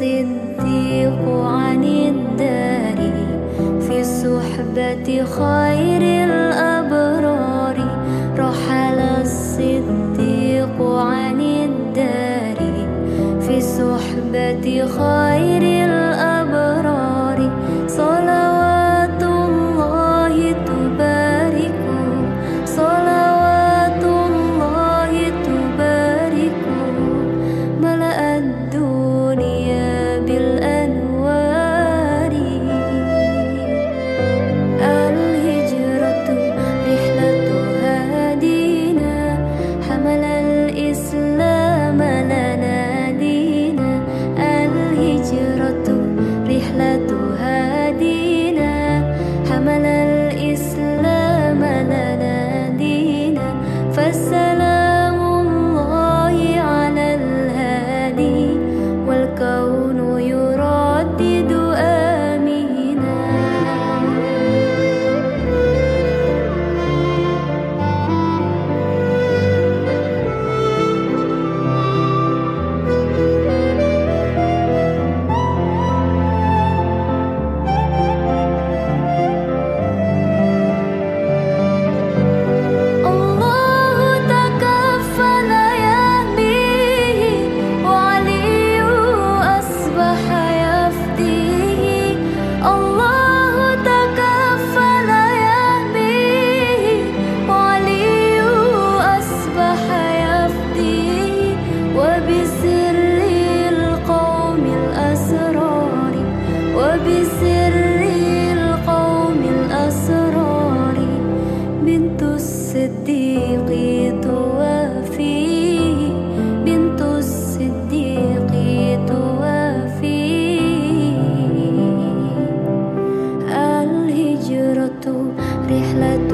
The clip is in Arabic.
الصديق عن الدار في صحبة خير الأبرار. رحل الصديق عن الدار في صحبة خير الأبرار. person. القوم الأسرار بنت الصديق توافيه بنت الصديق توافيه الهجرة رحلة